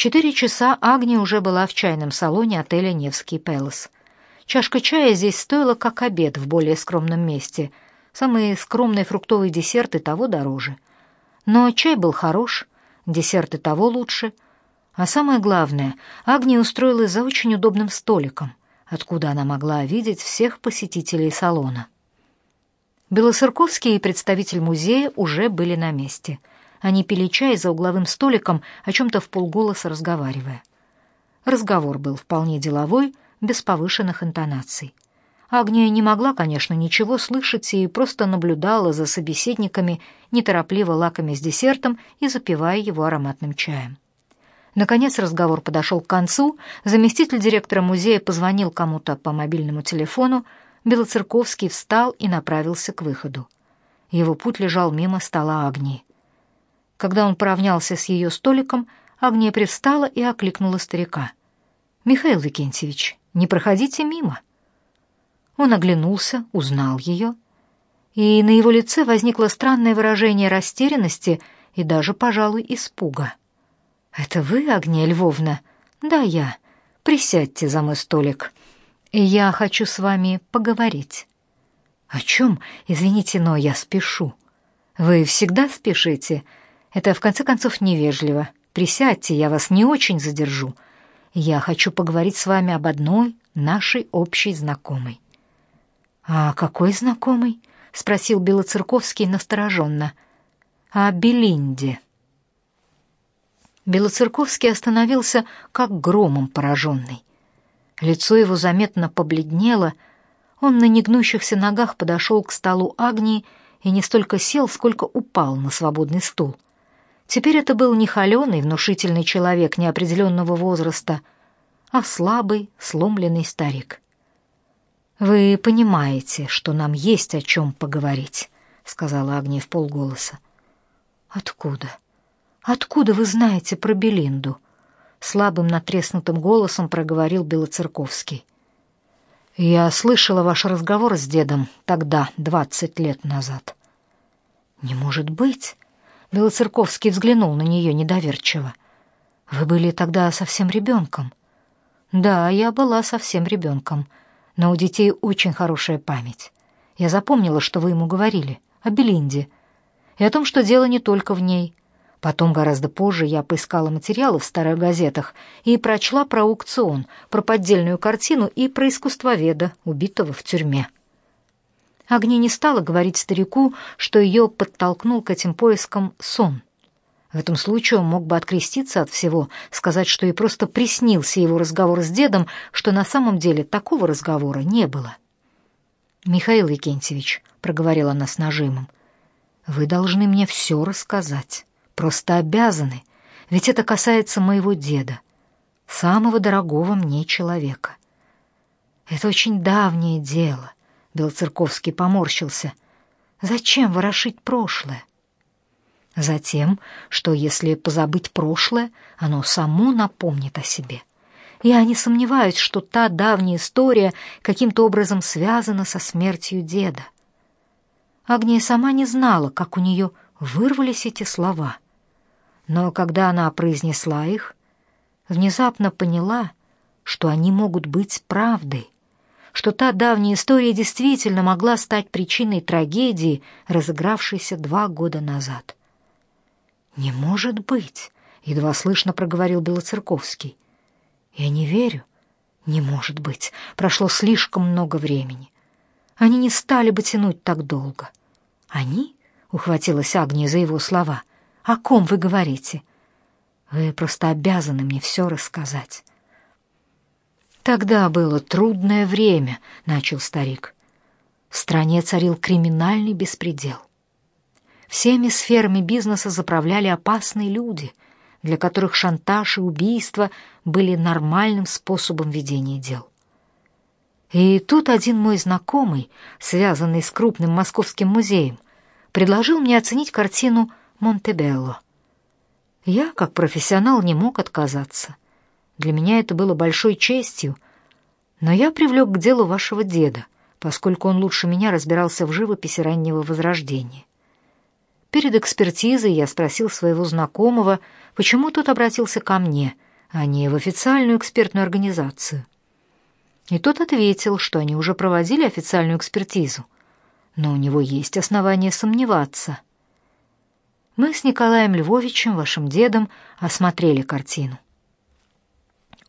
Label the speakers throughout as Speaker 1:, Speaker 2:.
Speaker 1: четыре часа Агния уже была в чайном салоне отеля «Невский Пэлас». Чашка чая здесь стоила как обед в более скромном месте. Самые скромные фруктовые десерты того дороже. Но чай был хорош, десерты того лучше. А самое главное, Агния устроилась за очень удобным столиком, откуда она могла видеть всех посетителей салона. Белосырковский и представитель музея уже были на месте. Они пили чай за угловым столиком, о чем-то в полголоса разговаривая. Разговор был вполне деловой, без повышенных интонаций. Агния не могла, конечно, ничего слышать и просто наблюдала за собеседниками, неторопливо лакомясь десертом и запивая его ароматным чаем. Наконец разговор подошел к концу, заместитель директора музея позвонил кому-то по мобильному телефону, Белоцерковский встал и направился к выходу. Его путь лежал мимо стола Агнии. Когда он поравнялся с ее столиком, Агния привстала и окликнула старика. «Михаил Викентьевич, не проходите мимо». Он оглянулся, узнал ее, и на его лице возникло странное выражение растерянности и даже, пожалуй, испуга. «Это вы, Агния Львовна?» «Да, я. Присядьте за мой столик. Я хочу с вами поговорить». «О чем? Извините, но я спешу». «Вы всегда спешите? Это, в конце концов, невежливо. Присядьте, я вас не очень задержу. Я хочу поговорить с вами об одной нашей общей знакомой». «А какой знакомый?» — спросил Белоцерковский настороженно. «О Белинде». Белоцерковский остановился как громом пораженный. Лицо его заметно побледнело. Он на негнущихся ногах подошел к столу Агнии и не столько сел, сколько упал на свободный стул. Теперь это был не холеный, внушительный человек неопределенного возраста, а слабый, сломленный старик. «Вы понимаете, что нам есть о чем поговорить», — сказала Агния в полголоса. «Откуда?» Откуда вы знаете про Белинду? слабым натреснутым голосом проговорил Белоцерковский. Я слышала ваш разговор с дедом тогда, двадцать лет назад. Не может быть, Белоцерковский взглянул на нее недоверчиво. Вы были тогда совсем ребенком. Да, я была совсем ребенком, но у детей очень хорошая память. Я запомнила, что вы ему говорили о Белинде и о том, что дело не только в ней. Потом, гораздо позже, я поискала материалы в старых газетах и прочла про аукцион, про поддельную картину и про искусствоведа, убитого в тюрьме. Агни не стала говорить старику, что ее подтолкнул к этим поискам сон. В этом случае он мог бы откреститься от всего, сказать, что и просто приснился его разговор с дедом, что на самом деле такого разговора не было. «Михаил Викентьевич», — проговорила она с нажимом, — «вы должны мне все рассказать» просто обязаны, ведь это касается моего деда, самого дорогого мне человека. Это очень давнее дело, Белоцерковский поморщился. Зачем ворошить прошлое? Затем, что если позабыть прошлое, оно само напомнит о себе. Я не сомневаюсь, что та давняя история каким-то образом связана со смертью деда. Агния сама не знала, как у нее вырвались эти слова — но когда она произнесла их, внезапно поняла, что они могут быть правдой, что та давняя история действительно могла стать причиной трагедии, разыгравшейся два года назад. «Не может быть!» — едва слышно проговорил Белоцерковский. «Я не верю. Не может быть. Прошло слишком много времени. Они не стали бы тянуть так долго. Они?» — ухватилась Агния за его слова. О ком вы говорите? Вы просто обязаны мне все рассказать. Тогда было трудное время, начал старик. В стране царил криминальный беспредел. Всеми сферами бизнеса заправляли опасные люди, для которых шантаж и убийство были нормальным способом ведения дел. И тут один мой знакомый, связанный с крупным московским музеем, предложил мне оценить картину Монтебелло. Я, как профессионал, не мог отказаться. Для меня это было большой честью, но я привлек к делу вашего деда, поскольку он лучше меня разбирался в живописи раннего Возрождения. Перед экспертизой я спросил своего знакомого, почему тот обратился ко мне, а не в официальную экспертную организацию. И тот ответил, что они уже проводили официальную экспертизу, но у него есть основания сомневаться. Мы с Николаем Львовичем, вашим дедом, осмотрели картину.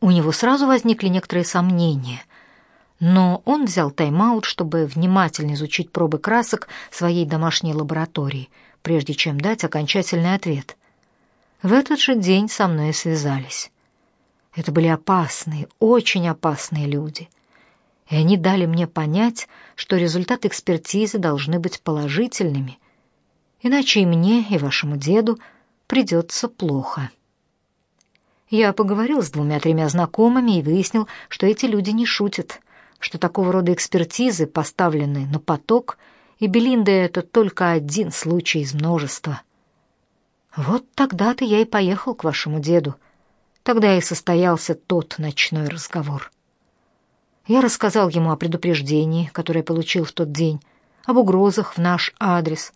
Speaker 1: У него сразу возникли некоторые сомнения, но он взял тайм-аут, чтобы внимательно изучить пробы красок своей домашней лаборатории, прежде чем дать окончательный ответ. В этот же день со мной связались. Это были опасные, очень опасные люди. И они дали мне понять, что результаты экспертизы должны быть положительными, иначе и мне, и вашему деду придется плохо. Я поговорил с двумя-тремя знакомыми и выяснил, что эти люди не шутят, что такого рода экспертизы поставлены на поток, и Белинда — это только один случай из множества. Вот тогда-то я и поехал к вашему деду — Тогда и состоялся тот ночной разговор. Я рассказал ему о предупреждении, которое получил в тот день, об угрозах в наш адрес.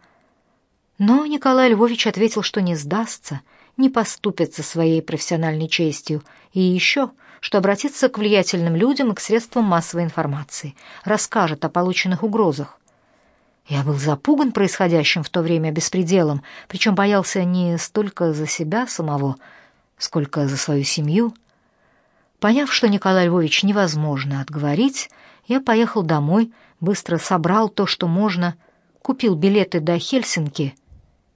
Speaker 1: Но Николай Львович ответил, что не сдастся, не поступится своей профессиональной честью, и еще, что обратится к влиятельным людям и к средствам массовой информации, расскажет о полученных угрозах. Я был запуган происходящим в то время беспределом, причем боялся не столько за себя самого, сколько за свою семью. Поняв, что Николай Львович невозможно отговорить, я поехал домой, быстро собрал то, что можно, купил билеты до Хельсинки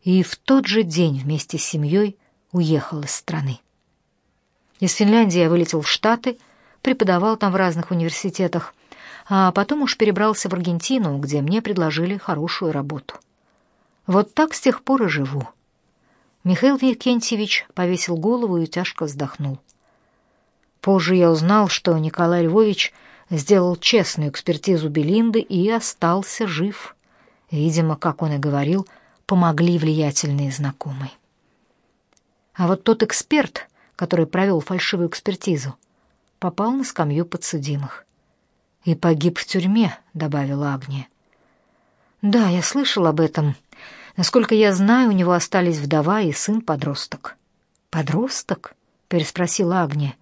Speaker 1: и в тот же день вместе с семьей уехал из страны. Из Финляндии я вылетел в Штаты, преподавал там в разных университетах, а потом уж перебрался в Аргентину, где мне предложили хорошую работу. Вот так с тех пор и живу. Михаил Викентьевич повесил голову и тяжко вздохнул. Позже я узнал, что Николай Львович сделал честную экспертизу Белинды и остался жив. Видимо, как он и говорил, помогли влиятельные знакомые. А вот тот эксперт, который провел фальшивую экспертизу, попал на скамью подсудимых. «И погиб в тюрьме», — добавила Агния. «Да, я слышал об этом», Насколько я знаю, у него остались вдова и сын-подросток. Подросток? переспросила Агния.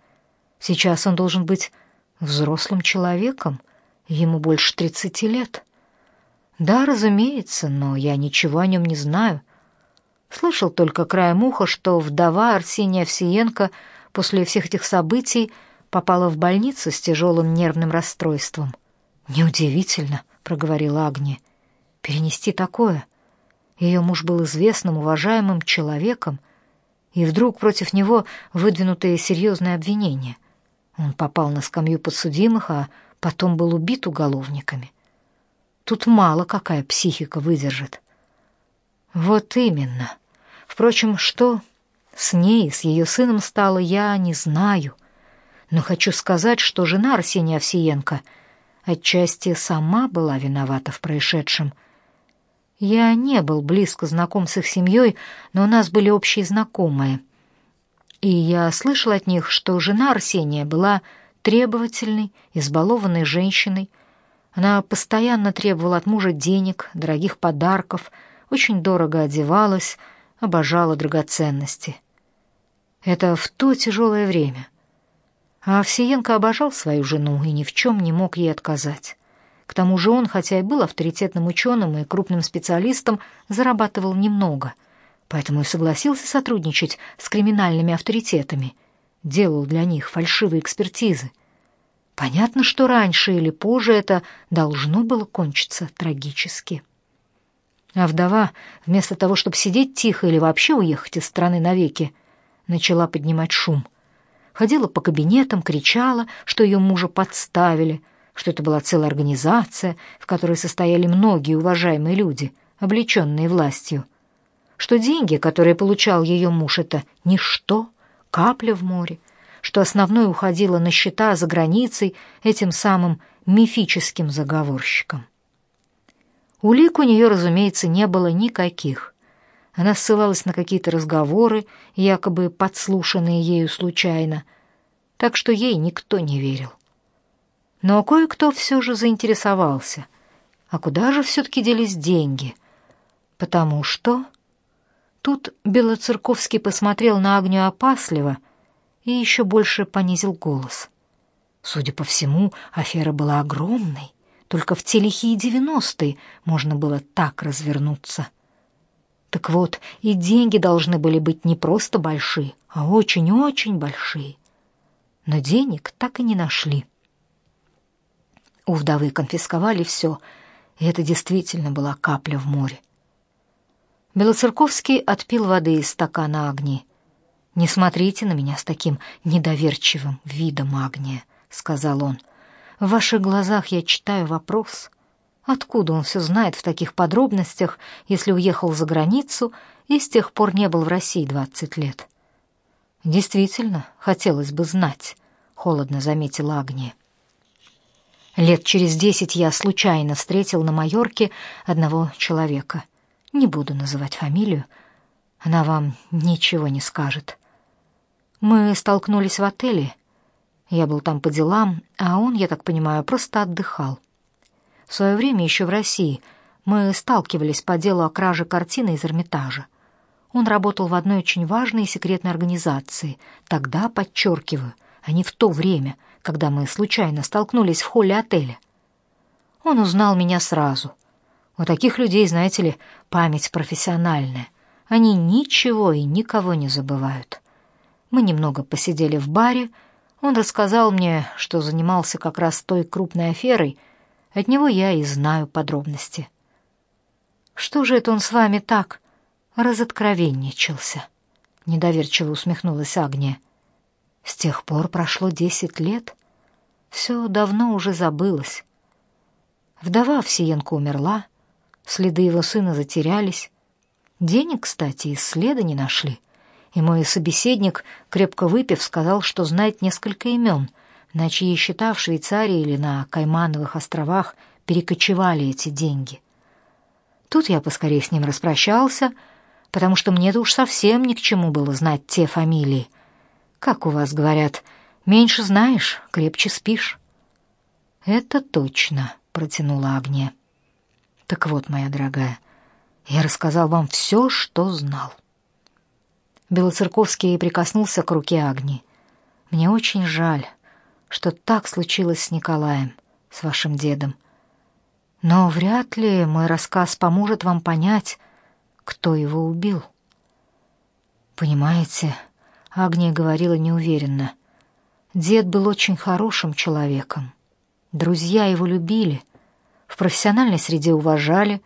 Speaker 1: Сейчас он должен быть взрослым человеком, ему больше тридцати лет. Да, разумеется, но я ничего о нем не знаю. Слышал только краем уха, что вдова Арсения Овсиенко после всех этих событий попала в больницу с тяжелым нервным расстройством. Неудивительно, проговорила Агния. Перенести такое — ее муж был известным, уважаемым человеком, и вдруг против него выдвинутые серьезные обвинения. Он попал на скамью подсудимых, а потом был убит уголовниками. Тут мало какая психика выдержит. Вот именно. Впрочем, что с ней, с ее сыном стало, я не знаю. Но хочу сказать, что жена Арсения Овсиенко отчасти сама была виновата в происшедшем — я не был близко знаком с их семьей, но у нас были общие знакомые. И я слышал от них, что жена Арсения была требовательной, избалованной женщиной. Она постоянно требовала от мужа денег, дорогих подарков, очень дорого одевалась, обожала драгоценности. Это в то тяжелое время. А Овсиенко обожал свою жену и ни в чем не мог ей отказать. К тому же он, хотя и был авторитетным ученым и крупным специалистом, зарабатывал немного, поэтому и согласился сотрудничать с криминальными авторитетами, делал для них фальшивые экспертизы. Понятно, что раньше или позже это должно было кончиться трагически. А вдова, вместо того, чтобы сидеть тихо или вообще уехать из страны навеки, начала поднимать шум. Ходила по кабинетам, кричала, что ее мужа подставили — что это была целая организация, в которой состояли многие уважаемые люди, облеченные властью, что деньги, которые получал ее муж, это ничто, капля в море, что основное уходило на счета за границей этим самым мифическим заговорщикам. Улик у нее, разумеется, не было никаких. Она ссылалась на какие-то разговоры, якобы подслушанные ею случайно, так что ей никто не верил. Но кое-кто все же заинтересовался. А куда же все-таки делись деньги? Потому что... Тут Белоцерковский посмотрел на Агню опасливо и еще больше понизил голос. Судя по всему, афера была огромной. Только в те лихие девяностые можно было так развернуться. Так вот, и деньги должны были быть не просто большие, а очень-очень большие. Но денег так и не нашли. У вдовы конфисковали все, и это действительно была капля в море. Белоцерковский отпил воды из стакана Агнии. «Не смотрите на меня с таким недоверчивым видом, Агния», — сказал он. «В ваших глазах я читаю вопрос. Откуда он все знает в таких подробностях, если уехал за границу и с тех пор не был в России двадцать лет?» «Действительно, хотелось бы знать», — холодно заметила Агния. Лет через десять я случайно встретил на Майорке одного человека. Не буду называть фамилию, она вам ничего не скажет. Мы столкнулись в отеле. Я был там по делам, а он, я так понимаю, просто отдыхал. В свое время еще в России мы сталкивались по делу о краже картины из Эрмитажа. Он работал в одной очень важной и секретной организации. Тогда, подчеркиваю, а не в то время, когда мы случайно столкнулись в холле отеля. Он узнал меня сразу. У таких людей, знаете ли, память профессиональная. Они ничего и никого не забывают. Мы немного посидели в баре. Он рассказал мне, что занимался как раз той крупной аферой. От него я и знаю подробности. Что же это он с вами так разоткровенничался? Недоверчиво усмехнулась Агния. С тех пор прошло десять лет. Все давно уже забылось. Вдова Овсиенко умерла, следы его сына затерялись. Денег, кстати, и следа не нашли и мой собеседник, крепко выпив, сказал, что знает несколько имен, на чьи счета в Швейцарии или на Каймановых островах перекочевали эти деньги. Тут я поскорее с ним распрощался, потому что мне-то уж совсем ни к чему было знать те фамилии. Как у вас говорят, меньше знаешь, крепче спишь. Это точно, протянула Агния. Так вот, моя дорогая, я рассказал вам все, что знал. Белоцерковский прикоснулся к руке Агни. Мне очень жаль, что так случилось с Николаем, с вашим дедом. Но вряд ли мой рассказ поможет вам понять, кто его убил. Понимаете, Агния говорила неуверенно. Дед был очень хорошим человеком. Друзья его любили, в профессиональной среде уважали.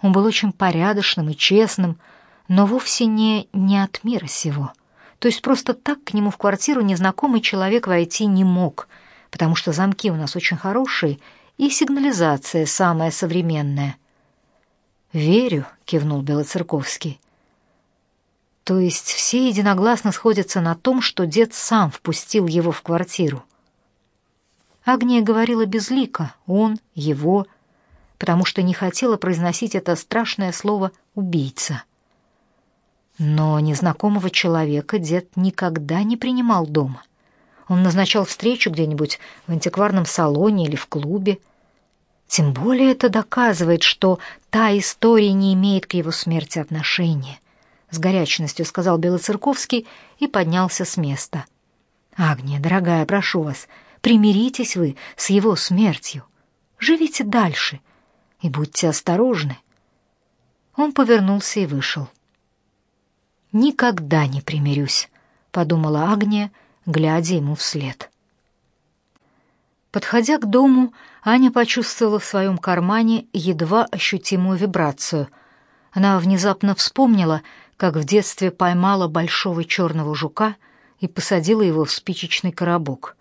Speaker 1: Он был очень порядочным и честным, но вовсе не не от мира сего. То есть просто так к нему в квартиру незнакомый человек войти не мог, потому что замки у нас очень хорошие и сигнализация самая современная. Верю, кивнул Белоцерковский. То есть все единогласно сходятся на том, что дед сам впустил его в квартиру. Агния говорила безлико, он, его, потому что не хотела произносить это страшное слово убийца. Но незнакомого человека дед никогда не принимал дома. Он назначал встречу где-нибудь в антикварном салоне или в клубе. Тем более это доказывает, что та история не имеет к его смерти отношения. С горячностью сказал Белоцерковский и поднялся с места. Агния, дорогая, прошу вас, примиритесь вы с его смертью. Живите дальше и будьте осторожны. Он повернулся и вышел. Никогда не примирюсь, подумала Агния, глядя ему вслед. Подходя к дому, Аня почувствовала в своем кармане едва ощутимую вибрацию. Она внезапно вспомнила, как в детстве поймала большого черного жука и посадила его в спичечный коробок.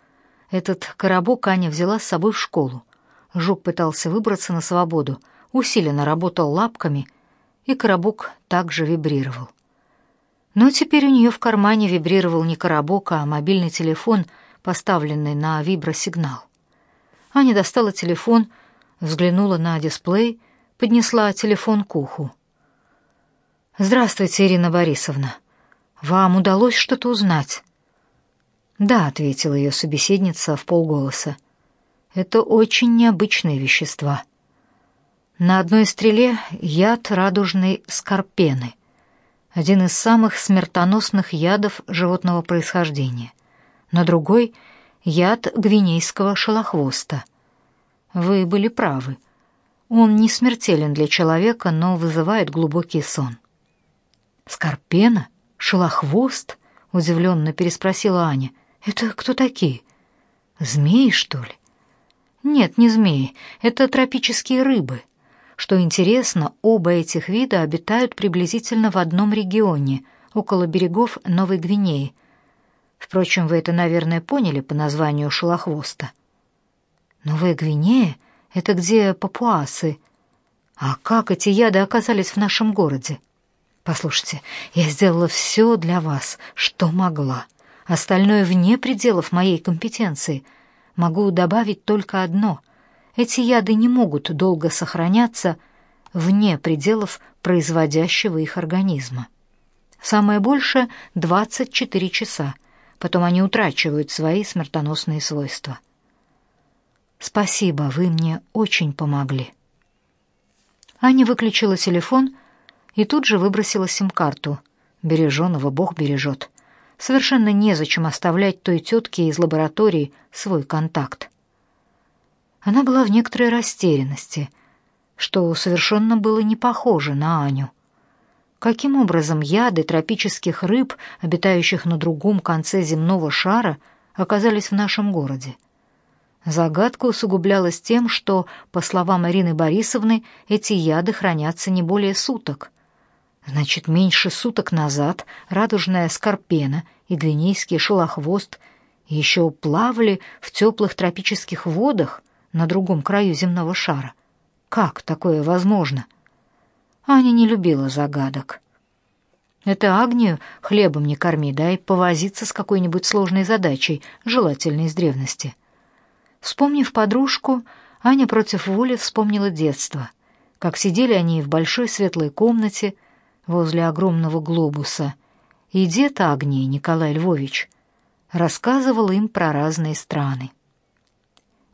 Speaker 1: Этот коробок Аня взяла с собой в школу. Жук пытался выбраться на свободу, усиленно работал лапками, и коробок также вибрировал. Но теперь у нее в кармане вибрировал не коробок, а мобильный телефон, поставленный на вибросигнал. Аня достала телефон, взглянула на дисплей, поднесла телефон к уху. «Здравствуйте, Ирина Борисовна. Вам удалось что-то узнать?» «Да», — ответила ее собеседница в полголоса. «Это очень необычные вещества. На одной стреле яд радужной скорпены — один из самых смертоносных ядов животного происхождения. на другой — яд гвинейского шелохвоста. Вы были правы. Он не смертелен для человека, но вызывает глубокий сон. «Скорпена? Шелохвост?» — удивленно переспросила Аня. «Это кто такие? Змеи, что ли?» «Нет, не змеи. Это тропические рыбы. Что интересно, оба этих вида обитают приблизительно в одном регионе, около берегов Новой Гвинеи. Впрочем, вы это, наверное, поняли по названию шелохвоста. Новая Гвинея — это где папуасы. А как эти яды оказались в нашем городе? Послушайте, я сделала все для вас, что могла. Остальное вне пределов моей компетенции. Могу добавить только одно. Эти яды не могут долго сохраняться вне пределов производящего их организма. Самое больше 24 часа. Потом они утрачивают свои смертоносные свойства. Спасибо, вы мне очень помогли. Аня выключила телефон и тут же выбросила сим-карту. Береженого Бог бережет. Совершенно незачем оставлять той тетке из лаборатории свой контакт. Она была в некоторой растерянности, что совершенно было не похоже на Аню. Каким образом яды тропических рыб, обитающих на другом конце земного шара, оказались в нашем городе? Загадка усугублялась тем, что, по словам Ирины Борисовны, эти яды хранятся не более суток. Значит, меньше суток назад радужная скорпена и гвинейский шелохвост еще плавали в теплых тропических водах на другом краю земного шара. Как такое возможно? Аня не любила загадок. Это Агнию хлебом не корми, дай повозиться с какой-нибудь сложной задачей, желательно из древности. Вспомнив подружку, Аня против воли вспомнила детство, как сидели они в большой светлой комнате, возле огромного глобуса, и дед Агнии, Николай Львович, рассказывал им про разные страны.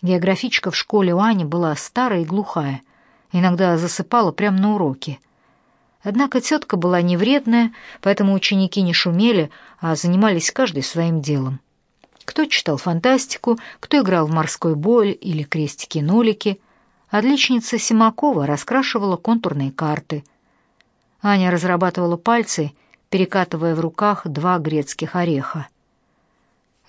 Speaker 1: Географичка в школе у Ани была старая и глухая, иногда засыпала прямо на уроке. Однако тетка была не вредная, поэтому ученики не шумели, а занимались каждый своим делом. Кто читал фантастику, кто играл в морской бой или крестики-нолики. Отличница Симакова раскрашивала контурные карты — Аня разрабатывала пальцы, перекатывая в руках два грецких ореха.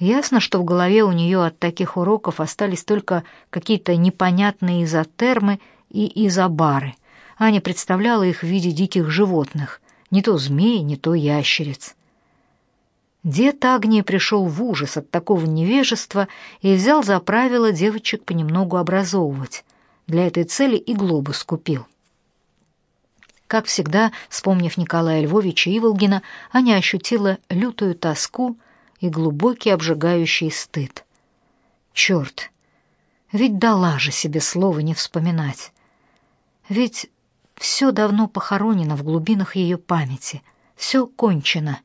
Speaker 1: Ясно, что в голове у нее от таких уроков остались только какие-то непонятные изотермы и изобары. Аня представляла их в виде диких животных, не то змеи, не то ящериц. Дед Агния пришел в ужас от такого невежества и взял за правило девочек понемногу образовывать. Для этой цели и глобус купил. Как всегда, вспомнив Николая Львовича Иволгина, Аня ощутила лютую тоску и глубокий обжигающий стыд. Черт! Ведь дала же себе слово не вспоминать. Ведь все давно похоронено в глубинах ее памяти, все кончено.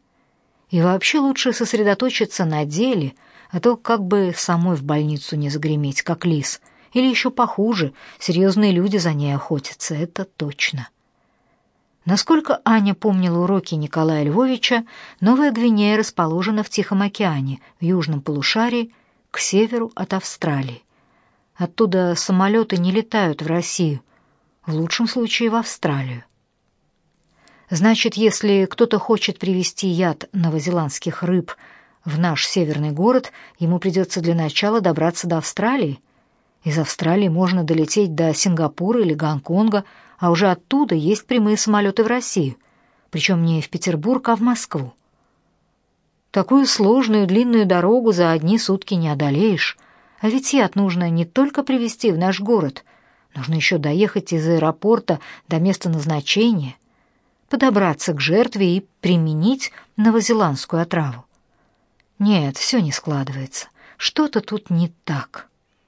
Speaker 1: И вообще лучше сосредоточиться на деле, а то как бы самой в больницу не загреметь, как лис. Или еще похуже, серьезные люди за ней охотятся, это точно. Насколько Аня помнила уроки Николая Львовича, Новая Гвинея расположена в Тихом океане, в южном полушарии, к северу от Австралии. Оттуда самолеты не летают в Россию, в лучшем случае в Австралию. Значит, если кто-то хочет привезти яд новозеландских рыб в наш северный город, ему придется для начала добраться до Австралии. Из Австралии можно долететь до Сингапура или Гонконга – а уже оттуда есть прямые самолеты в Россию, причем не в Петербург, а в Москву. Такую сложную длинную дорогу за одни сутки не одолеешь, а ведь яд нужно не только привезти в наш город, нужно еще доехать из аэропорта до места назначения, подобраться к жертве и применить новозеландскую отраву. Нет, все не складывается. Что-то тут не так.